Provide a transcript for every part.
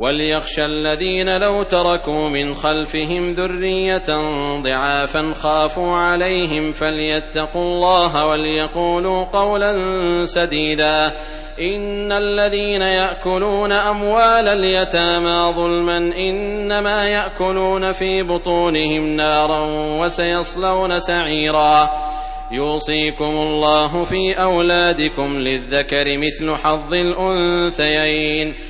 وليخشى الذين لو تركوا من خلفهم ذرية ضعافا خافوا عليهم فليتقوا الله وليقولوا قولا سديدا. إن الذين يأكلون أموال اليتامى ظلما إنما يأكلون في بطونهم نارا وسيصلون سعيرا. يوصيكم الله في أولادكم للذكر مثل حظ الأنثيين.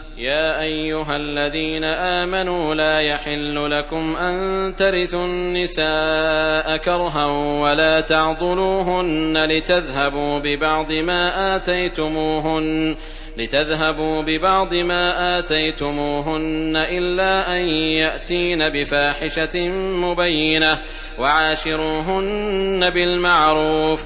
يا أيها الذين آمنوا لا يحل لكم أن ترثوا النساء كرها ولا تعضلوهن لتذهبوا ببعض ما آتيتموهن لتذهبوا ببعض ما آتيتموهن إلا أن يأتين بفاحشة مبينة وعاشروهن بالمعروف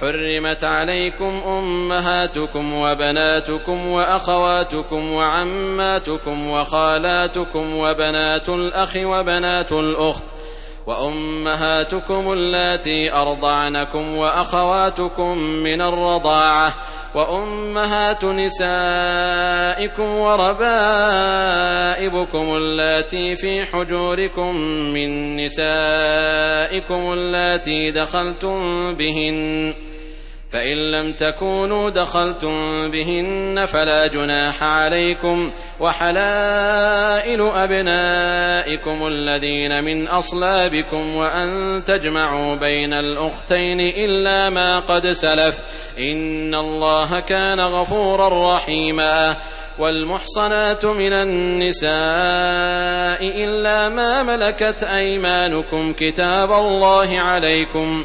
حرمت عليكم أمهاتكم وبناتكم وأخواتكم وعماتكم وخالاتكم وبنات الأخ وبنات الأخت وأمهاتكم اللاتي أرضعنكم وأخواتكم من الرضاعة وأمهات نسائكم وربائبكم اللاتي في حجوركم من نسائكم اللاتي دخلتم بهن فإن لم تكونوا دخلتم بهن فلا جناح عليكم وحلائل أبنائكم الذين من أصلابكم وأن تجمعوا بين الأختين إلا ما قد سلف إن الله كان غفورا رحيما والمحصنات من النساء إلا ما ملكت أيمانكم كتاب الله عليكم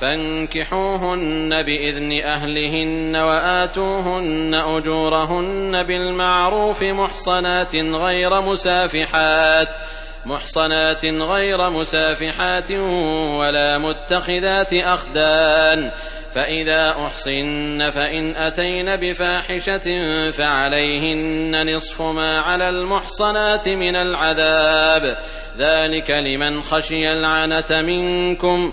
فانكحوهن بإذن أهلهن وآتوهن أجورهن بالمعروف محصنات غير مسافحات محصنات غير مسافحات ولا متخذات أخدان. فإذا أحصن فإن أتين بفاحشة فعليهن نصف ما على المحصنات من العذاب. ذلك لمن خشي العنة منكم.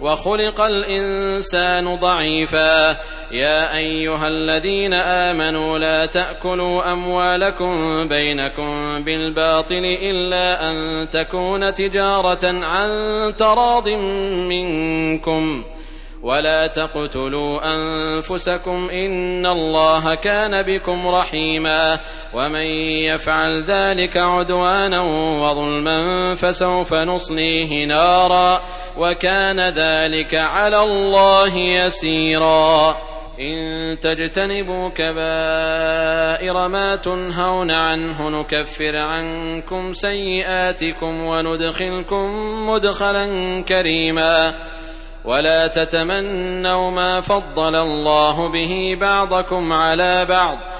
وخلق الإنسان ضعيفا. يا أيها الذين آمنوا لا تأكلوا أموالكم بينكم بالباطل إلا أن تكون تجارة عن تراض منكم. ولا تقتلوا أنفسكم إن الله كان بكم رحيما. ومن يفعل ذلك عدوانا وظلما فسوف نصليه نارا. وكان ذلك على الله يسيرا. إن تجتنبوا كبائر ما تنهون عنه نكفر عنكم سيئاتكم وندخلكم مدخلا كريما. ولا تتمنوا ما فضل الله به بعضكم على بعض.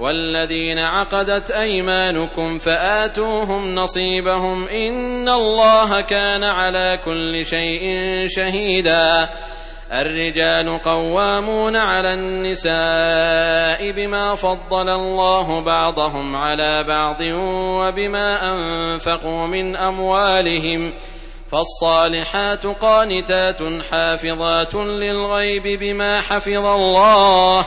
والذين عقدت أيمانكم فآتوهم نصيبهم إن الله كان على كل شيء شهيدا. الرجال قوامون على النساء بما فضل الله بعضهم على بعض وبما أنفقوا من أموالهم. فالصالحات قانتات حافظات للغيب بما حفظ الله.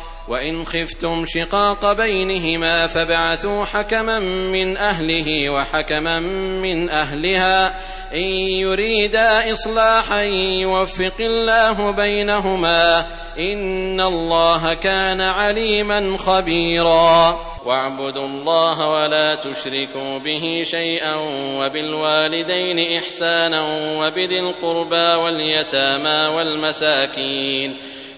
وإن خفتم شقاق بينهما فابعثوا حكما من أهله وحكما من أهلها. إن يريدا إصلاحا يوفق الله بينهما. إن الله كان عليما خبيرا. واعبدوا الله ولا تشركوا به شيئا وبالوالدين إحسانا وبذي القربى واليتامى والمساكين.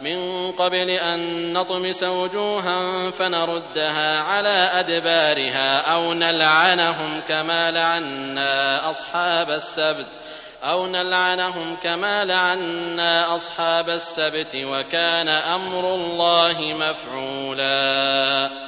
من قبل أن نطمس وجوها فنردها على أدبارها أو نلعنهم كما لعنا أصحاب السبت أو نلعنهم كما لعنا أصحاب السبت وكان أمر الله مفعولا.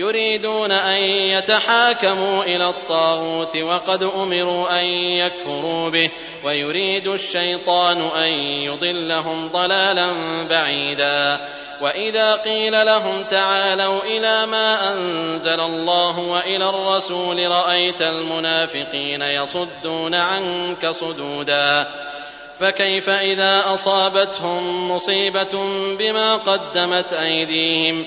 يريدون أن يتحاكموا إلى الطاغوت وقد أمروا أن يكفروا به ويريد الشيطان أن يضلهم ضلالا بعيدا. وإذا قيل لهم تعالوا إلى ما أنزل الله وإلى الرسول رأيت المنافقين يصدون عنك صدودا. فكيف إذا أصابتهم مصيبة بما قدمت أيديهم؟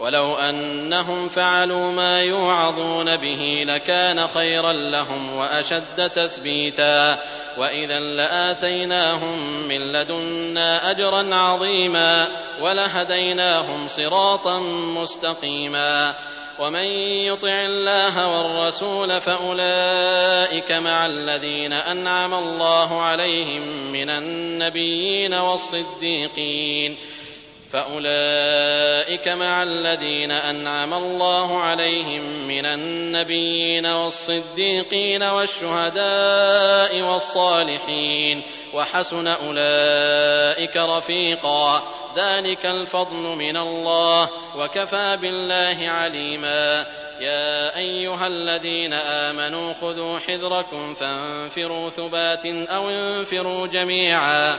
ولو أنهم فعلوا ما يوعظون به لكان خيرا لهم وأشد تثبيتا. وإذا لآتيناهم من لدنا أجرا عظيما ولهديناهم صراطا مستقيما. ومن يطع الله والرسول فأولئك مع الذين أنعم الله عليهم من النبيين والصديقين. فأولئك مع الذين أنعم الله عليهم من النبيين والصديقين والشهداء والصالحين وحسن أولئك رفيقا. ذلك الفضل من الله وكفى بالله عليما. يا أيها الذين آمنوا خذوا حذركم فانفروا ثبات أو انفروا جميعا.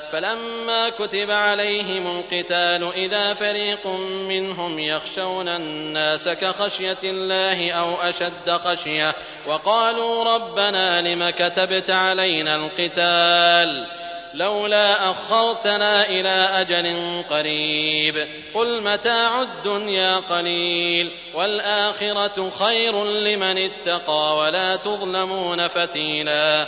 فلما كتب عليهم القتال إذا فريق منهم يخشون الناس كخشية الله أو أشد خشية وقالوا ربنا لم كتبت علينا القتال لولا أخرتنا إلى أجل قريب قل متاع الدنيا قليل والآخرة خير لمن اتقى ولا تظلمون فتيلا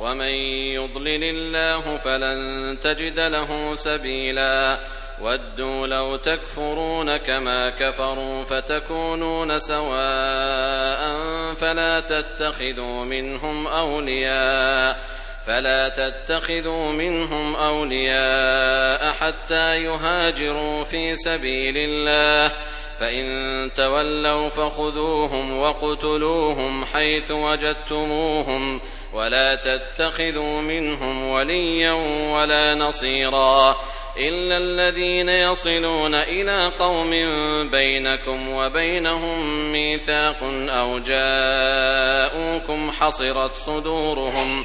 ومن يضلل الله فلن تجد له سبيلا. ودوا لو تكفرون كما كفروا فتكونون سواء فلا تتخذوا منهم أولياء. فلا تتخذوا منهم أولياء حتى يهاجروا في سبيل الله. فإن تولوا فخذوهم وَاقْتُلُوهُمْ حيث وجدتموهم ولا تتخذوا منهم وليا ولا نصيرا. إلا الذين يصلون إلى قوم بينكم وبينهم ميثاق أو جاءوكم حصرت صدورهم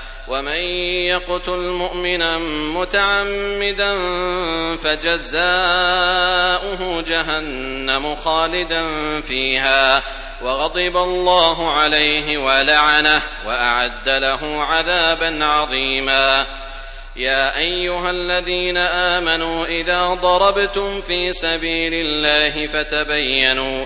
ومن يقتل مؤمنا متعمدا فجزاؤه جهنم خالدا فيها وغضب الله عليه ولعنه وأعد له عذابا عظيما. يا أيها الذين آمنوا إذا ضربتم في سبيل الله فتبينوا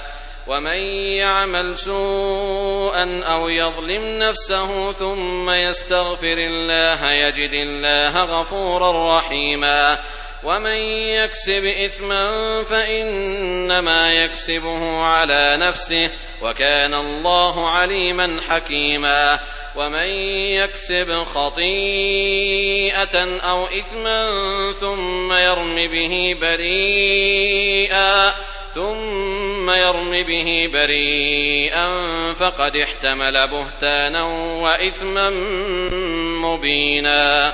ومن يعمل سوءا أو يظلم نفسه ثم يستغفر الله يجد الله غفورا رحيما ومن يكسب إثما فإنما يكسبه على نفسه وكان الله عليما حكيما ومن يكسب خطيئة أو إثما ثم يرم به بريئا ثم يرم به بريئا فقد احتمل بهتانا وإثما مبينا.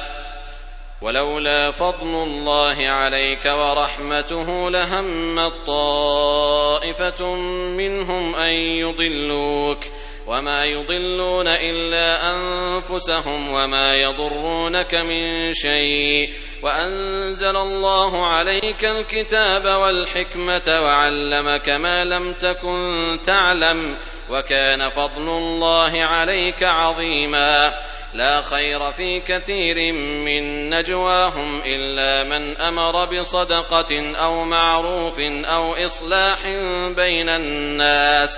ولولا فضل الله عليك ورحمته لهمت طائفة منهم أن يضلوك. وما يضلون إلا أنفسهم وما يضرونك من شيء وأنزل الله عليك الكتاب والحكمة وعلمك ما لم تكن تعلم وكان فضل الله عليك عظيما لا خير في كثير من نجواهم إلا من أمر بصدقة أو معروف أو إصلاح بين الناس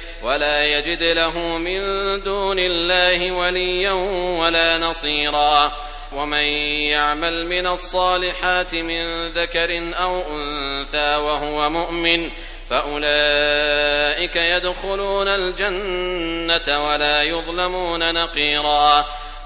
ولا يجد له من دون الله وليا ولا نصيرا. ومن يعمل من الصالحات من ذكر أو أنثى وهو مؤمن فأولئك يدخلون الجنة ولا يظلمون نقيرا.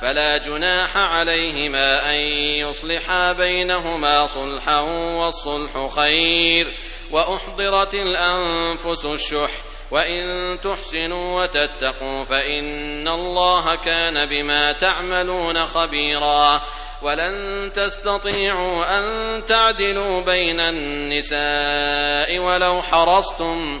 فلا جناح عليهما أن يصلحا بينهما صلحا والصلح خير وأحضرت الأنفس الشح وإن تحسنوا وتتقوا فإن الله كان بما تعملون خبيرا ولن تستطيعوا أن تعدلوا بين النساء ولو حرصتم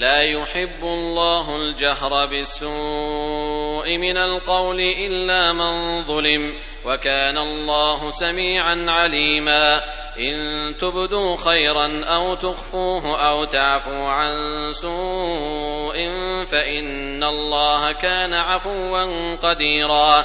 لا يحب الله الجهر بالسوء من القول إلا من ظلم وكان الله سميعا عليما. إن تبدوا خيرا أو تخفوه أو تعفوا عن سوء فإن الله كان عفوا قديرا.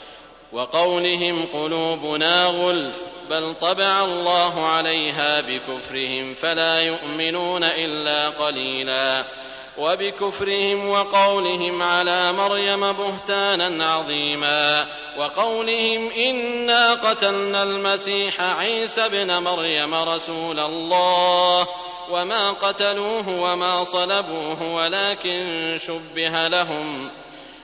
وقولهم قلوبنا غلف بل طبع الله عليها بكفرهم فلا يؤمنون إلا قليلا. وبكفرهم وقولهم على مريم بهتانا عظيما. وقولهم إنا قتلنا المسيح عيسى ابن مريم رسول الله. وما قتلوه وما صلبوه ولكن شبه لهم.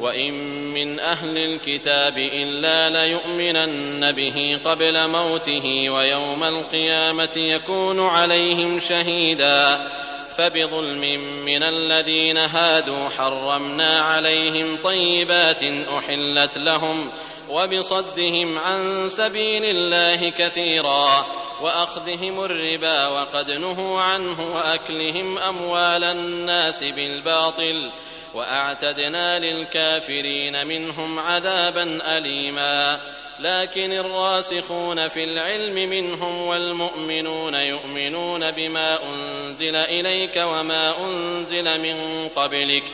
وإن من أهل الكتاب إلا ليؤمنن به قبل موته ويوم القيامة يكون عليهم شهيدا فبظلم من الذين هادوا حرمنا عليهم طيبات أحلت لهم وبصدهم عن سبيل الله كثيرا واخذهم الربا وقد نهوا عنه واكلهم اموال الناس بالباطل وأعتدنا للكافرين منهم عذابا أليما. لكن الراسخون في العلم منهم والمؤمنون يؤمنون بما أنزل إليك وما أنزل من قبلك.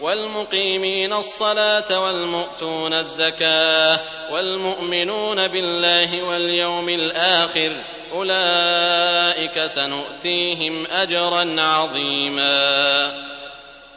والمقيمين الصلاة والمؤتون الزكاة والمؤمنون بالله واليوم الآخر أولئك سنؤتيهم أجرا عظيما.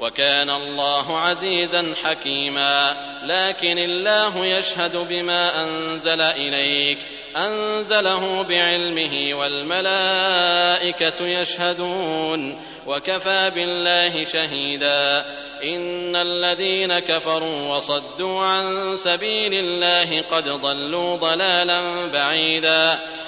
وكان الله عزيزا حكيما. لكن الله يشهد بما أنزل إليك. أنزله بعلمه والملائكة يشهدون. وكفى بالله شهيدا. إن الذين كفروا وصدوا عن سبيل الله قد ضلوا ضلالا بعيدا.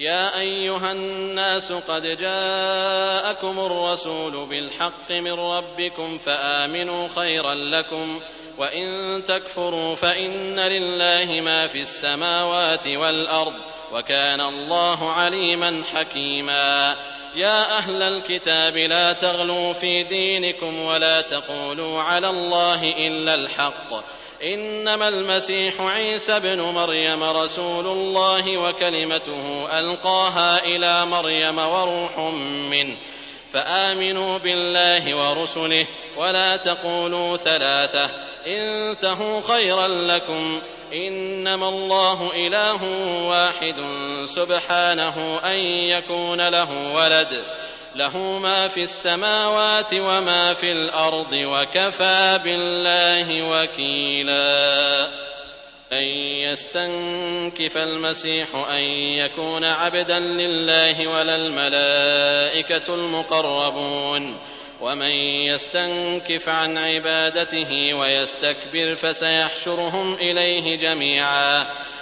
يا أيها الناس قد جاءكم الرسول بالحق من ربكم فآمنوا خيرا لكم وإن تكفروا فإن لله ما في السماوات والأرض وكان الله عليما حكيما. يا أهل الكتاب لا تغلوا في دينكم ولا تقولوا على الله إلا الحق. إنما المسيح عيسى ابن مريم رسول الله وكلمته ألقاها إلى مريم وروح منه فآمنوا بالله ورسله ولا تقولوا ثلاثة انتهوا خيرا لكم إنما الله إله واحد سبحانه أن يكون له ولد. له ما في السماوات وما في الأرض وكفى بالله وكيلا. أن يستنكف المسيح أن يكون عبدا لله ولا الملائكة المقربون. ومن يستنكف عن عبادته ويستكبر فسيحشرهم إليه جميعا.